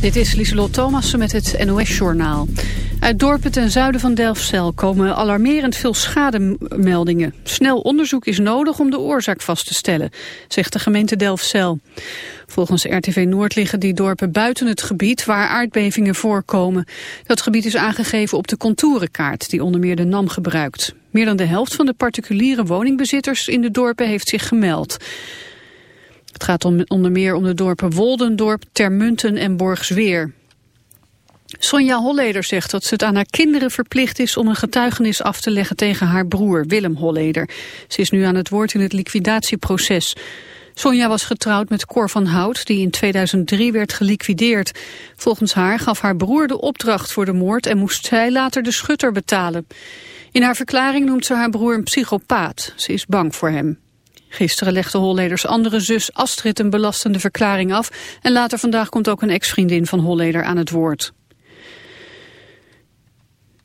Dit is Lieselot Thomassen met het NOS-journaal. Uit dorpen ten zuiden van Delfzijl komen alarmerend veel schademeldingen. Snel onderzoek is nodig om de oorzaak vast te stellen, zegt de gemeente Delfzijl. Volgens RTV Noord liggen die dorpen buiten het gebied waar aardbevingen voorkomen. Dat gebied is aangegeven op de contourenkaart die onder meer de NAM gebruikt. Meer dan de helft van de particuliere woningbezitters in de dorpen heeft zich gemeld. Het gaat om, onder meer om de dorpen Woldendorp, Termunten en Borgsweer. Sonja Holleder zegt dat ze het aan haar kinderen verplicht is om een getuigenis af te leggen tegen haar broer Willem Holleder. Ze is nu aan het woord in het liquidatieproces. Sonja was getrouwd met Cor van Hout, die in 2003 werd geliquideerd. Volgens haar gaf haar broer de opdracht voor de moord en moest zij later de schutter betalen. In haar verklaring noemt ze haar broer een psychopaat. Ze is bang voor hem. Gisteren legde Holleders andere zus Astrid een belastende verklaring af... en later vandaag komt ook een ex-vriendin van Holleder aan het woord.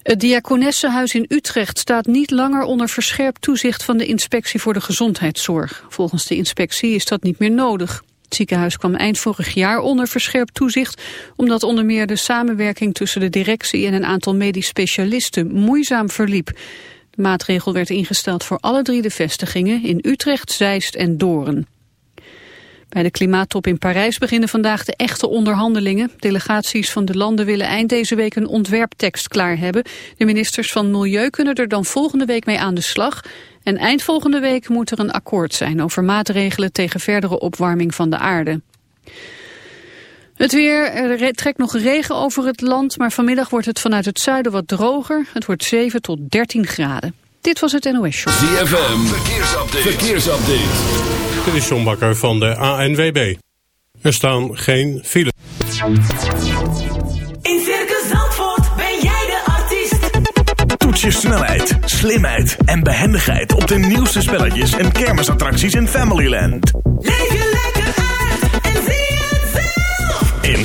Het Diakonessenhuis in Utrecht staat niet langer onder verscherpt toezicht van de Inspectie voor de Gezondheidszorg. Volgens de inspectie is dat niet meer nodig. Het ziekenhuis kwam eind vorig jaar onder verscherpt toezicht... omdat onder meer de samenwerking tussen de directie en een aantal medisch specialisten moeizaam verliep. Maatregel werd ingesteld voor alle drie de vestigingen in Utrecht, Zeist en Doorn. Bij de klimaattop in Parijs beginnen vandaag de echte onderhandelingen. Delegaties van de landen willen eind deze week een ontwerptekst klaar hebben. De ministers van Milieu kunnen er dan volgende week mee aan de slag. En eind volgende week moet er een akkoord zijn over maatregelen tegen verdere opwarming van de aarde. Het weer, er trekt nog regen over het land, maar vanmiddag wordt het vanuit het zuiden wat droger. Het wordt 7 tot 13 graden. Dit was het NOS Show. ZFM, verkeersupdate. verkeersupdate. Dit is John Bakker van de ANWB. Er staan geen files. In Circus Zandvoort ben jij de artiest. Toets je snelheid, slimheid en behendigheid op de nieuwste spelletjes en kermisattracties in Familyland. Leef je lekker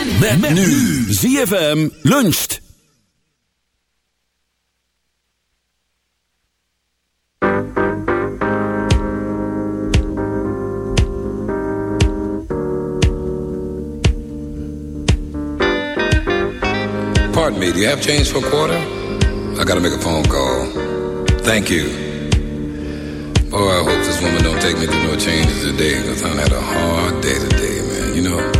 Met, nu. ZFM luncht. Pardon me, do you have change for a quarter? I gotta make a phone call. Thank you. Oh, I hope this woman don't take me through no changes today, because I had a hard day today, man. You know,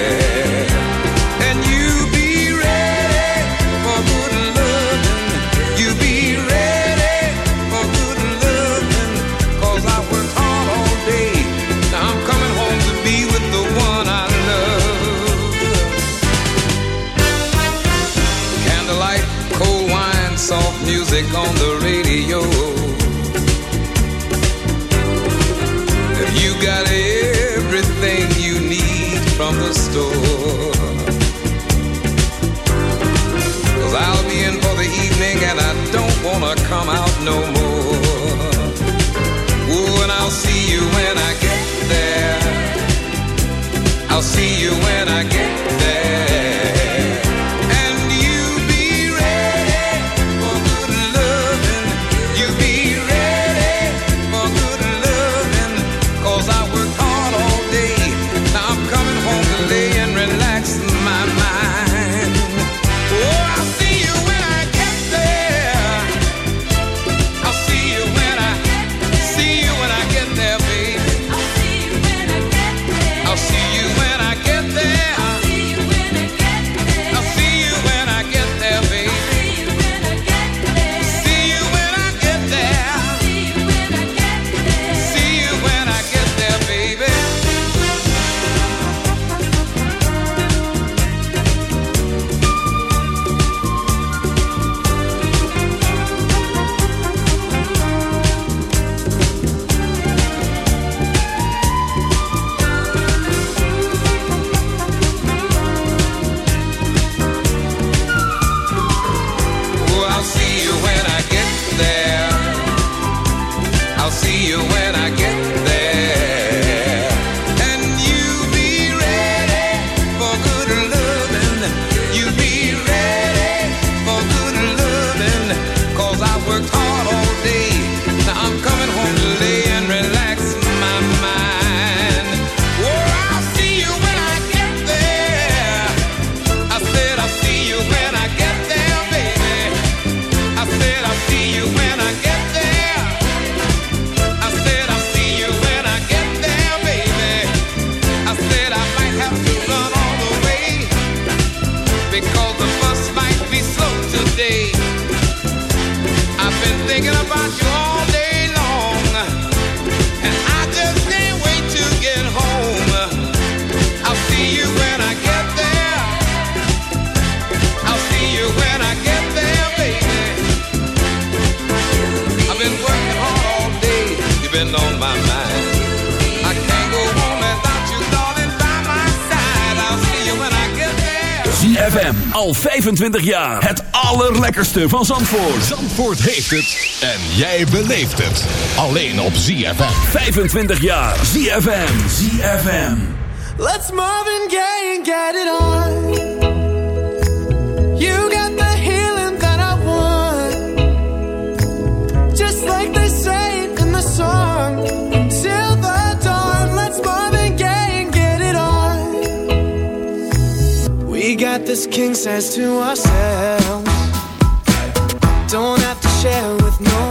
music on the radio. If you got everything you need from the store. 25 jaar. Het allerlekkerste van Zandvoort. Zandvoort heeft het. En jij beleeft het. Alleen op ZFM. 25 jaar. ZFM. ZFM. Let's move and gay and get it on. this king says to ourselves. Don't have to share with no one.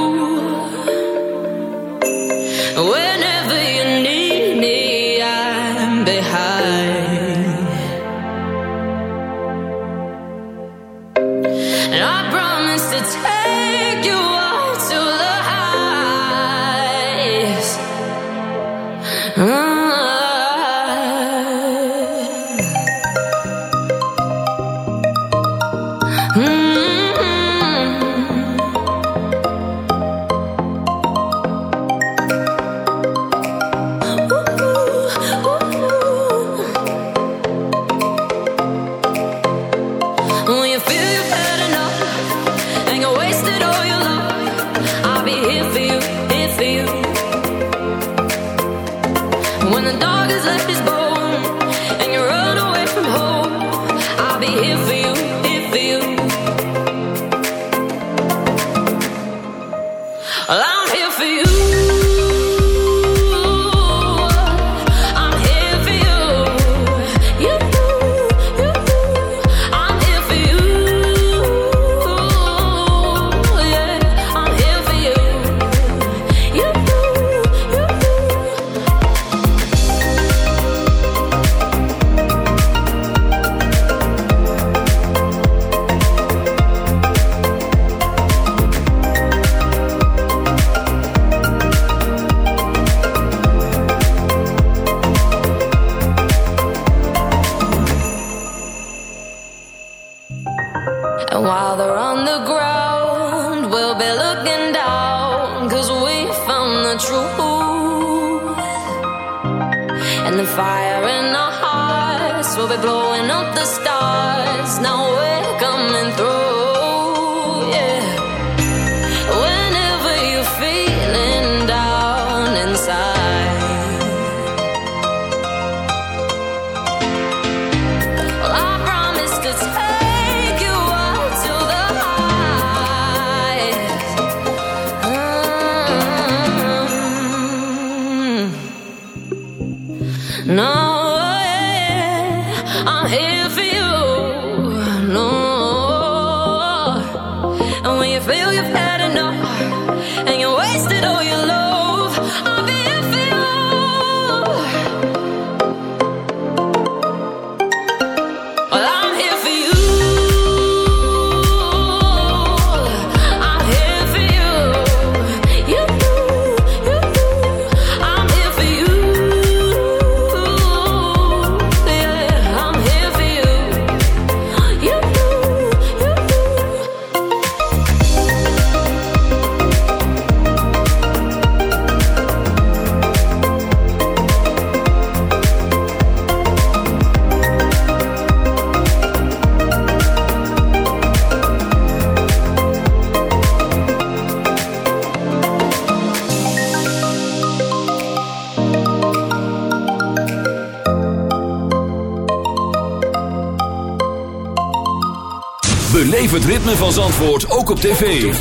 Het ritme van Zandvoort ook op tv.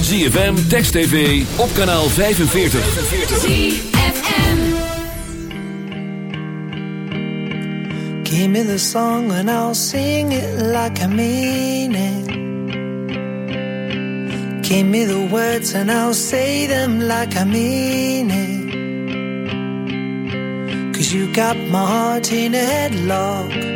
ZFM, Text TV, op kanaal 45. Give me the song and I'll sing it like I mean it. Give me the words and I'll say them like I mean it. Cause you got my heart in a headlock.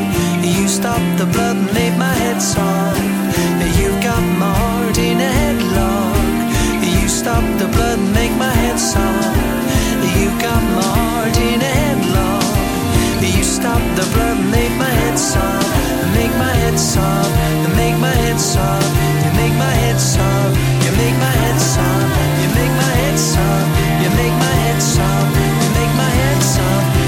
stop the blood and made my head soft. You got my heart in a headlock. You stop the blood and make my head soft. You got my heart in a headlock. You stop the blood and made my head soft. Make my head soft. Make my head soft. You make my head soft. You make my head soft. You make my head soft. You make my head soft. You make my head soft.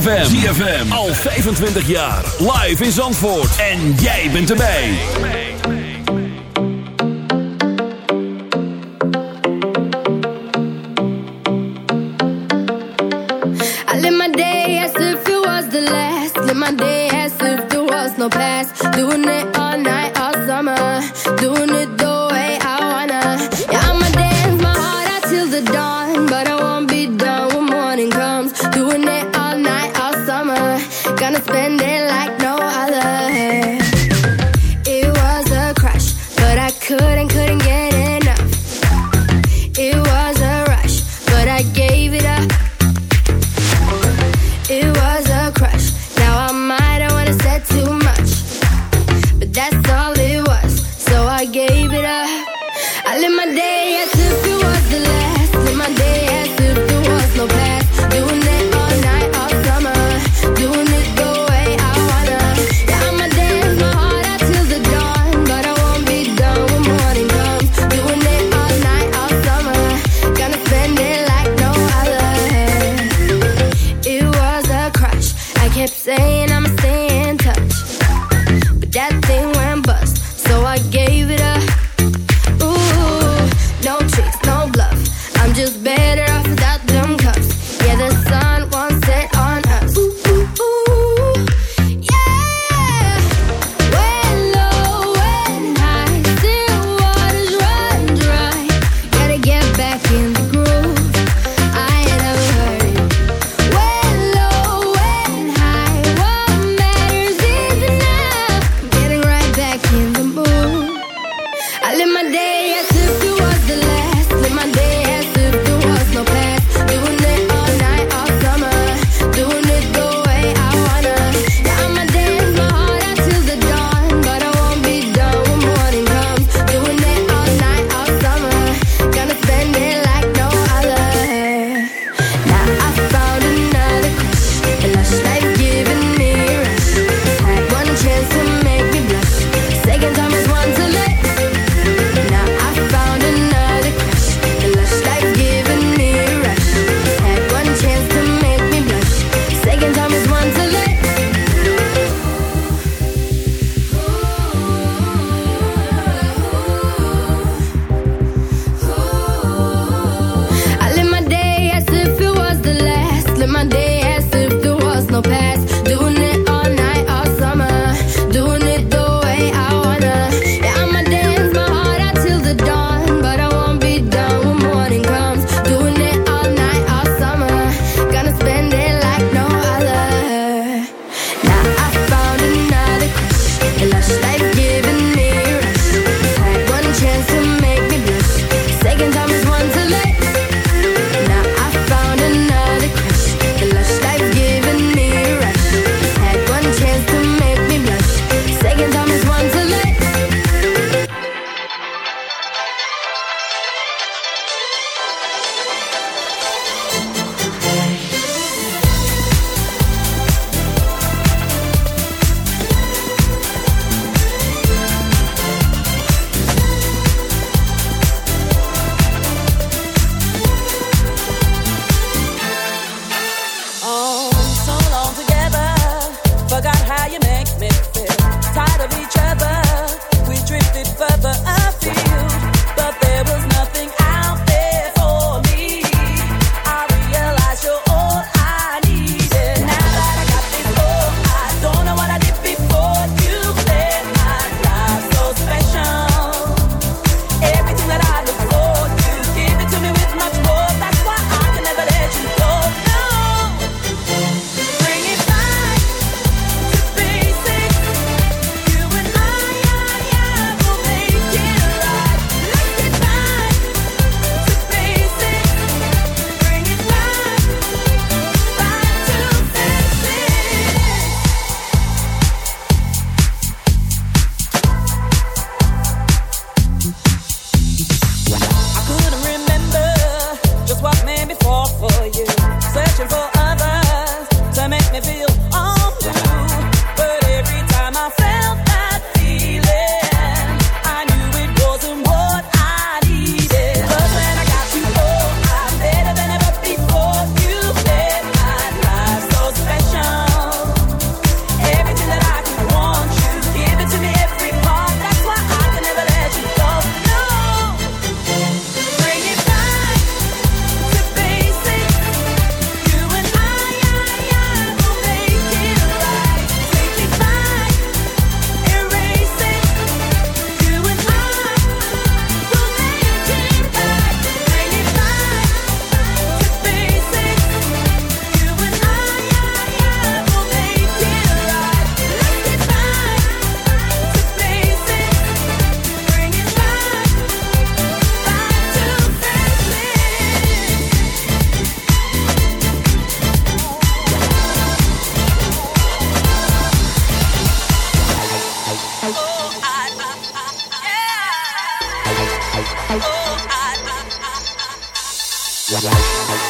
ZFM. ZFM. Al 25 jaar. Live in Zandvoort. En jij bent erbij. I live my day as if it was the last. Live my day as if there was no past. Doing it all night, all summer. Doing it spend it Yeah, yeah, yeah.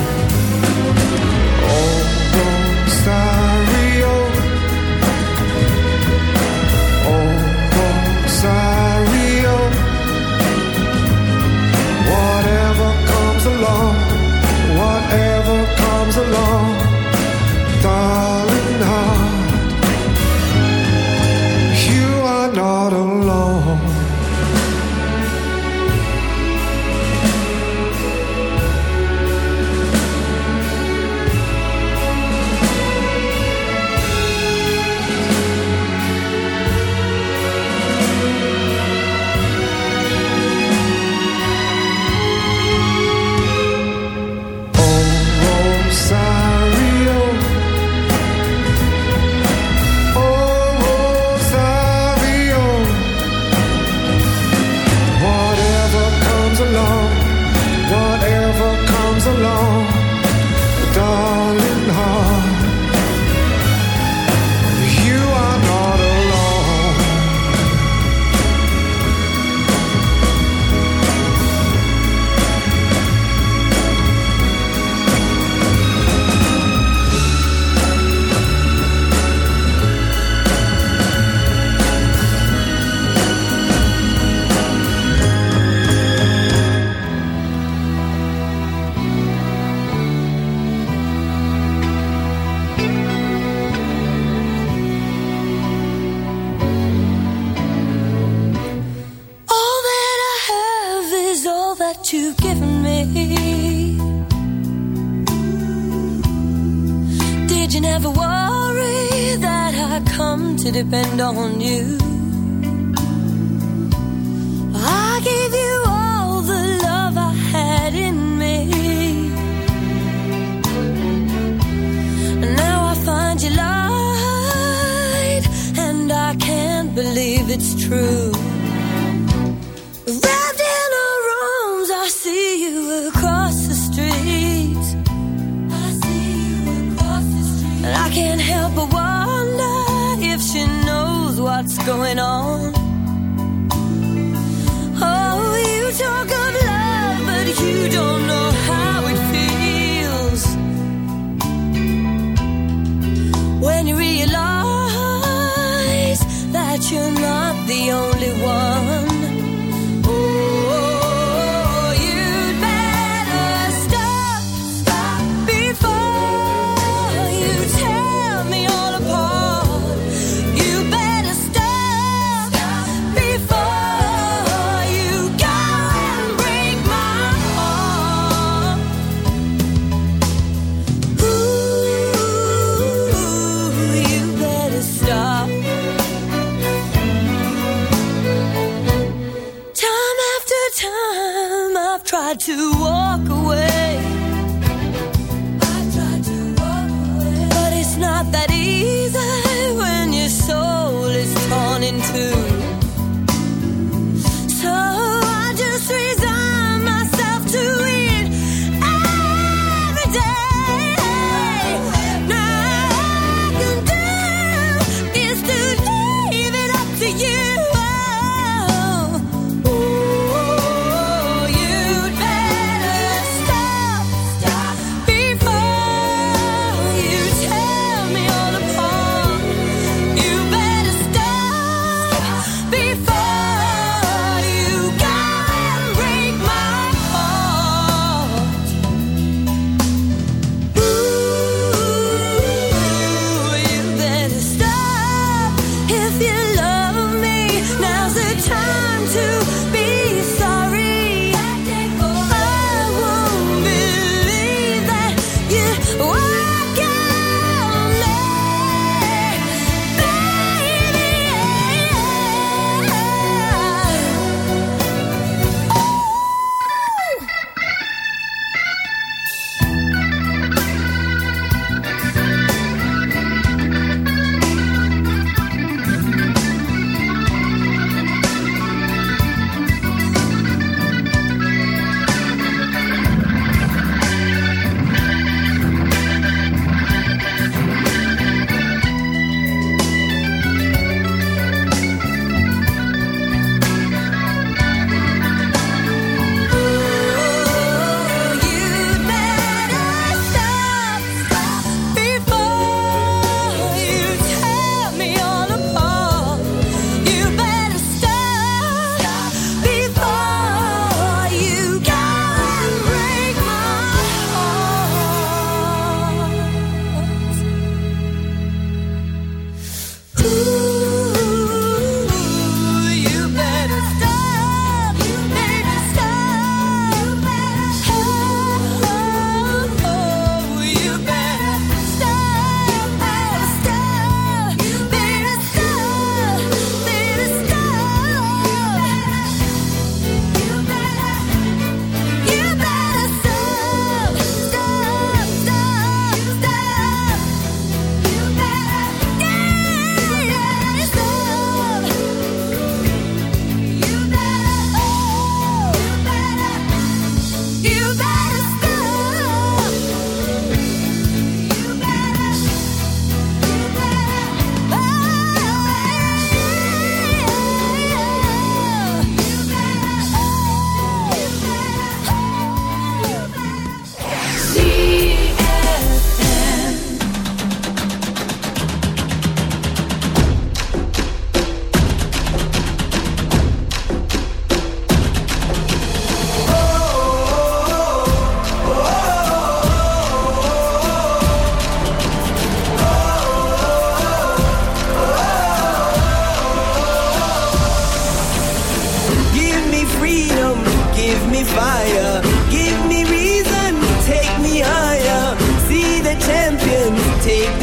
comes along.